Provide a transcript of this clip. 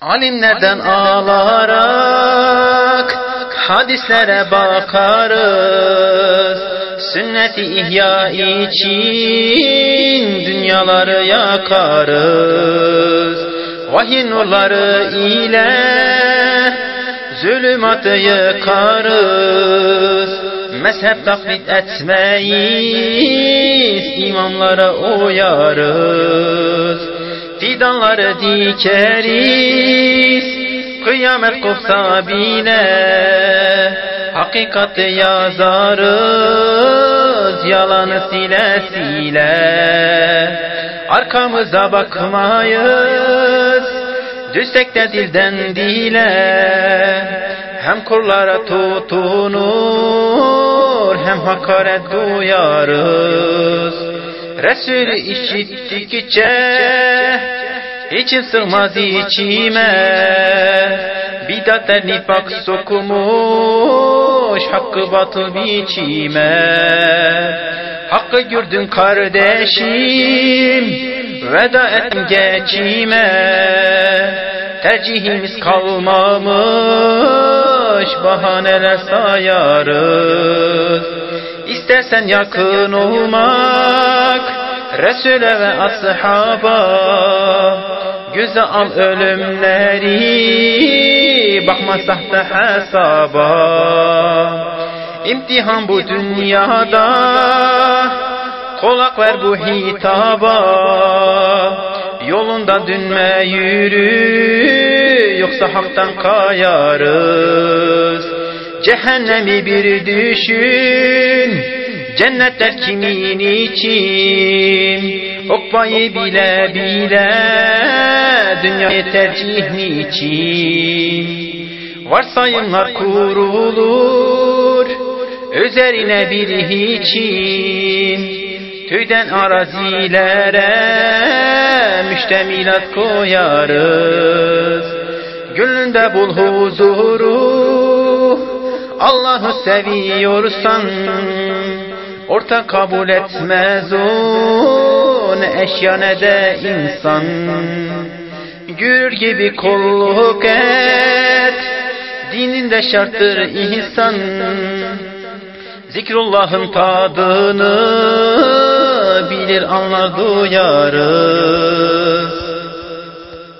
Alimlerden ağlarak hadislere bakarız. Sünneti ihya için dünyaları yakarız. Vahiy nurları ile zulümatı yıkarız. Mezhep taklit etmeyiz, imamlara uyarız. Fidanları dikeriz, kıyamet kopsa bile. Hakikati yazarız, yalanı sile sile. Arkamıza bakmayız, düşsek de dilden dile. Hem kurlara tutunur, hem hakaret duyarız. Resulü işittikçe içim sığmaz içime. Bidatler nifak sokumuş hakkı batıl biçime Hakkı gördün kardeşim veda ettim geçime. Tercihimiz kalmamış bahaneler sayarız. İstersen yakın olmak Resul'e ve ashaba Göze al ölümleri. Bakma sahte hesaba. İmtihan bu dünyada. Kulak ver bu hitaba. Yolunda dünme yürü. Yoksa haktan kayarız. Cehennemi bir düşün Cennetler kimin için? Okbayı bile bile Dünyayı tercih niçin? Varsayımlar kurulur Üzerine bir hiçin. Tüyden arazilere Müştemilat koyarız. Gönlünde bul huzuru Allah'ı seviyorsan ortak kabul etmez o ne eşya ne de insan. Gür gibi kolluk et dininde şarttır ihsan. Zikrullah'ın tadını bilir anlar duyarız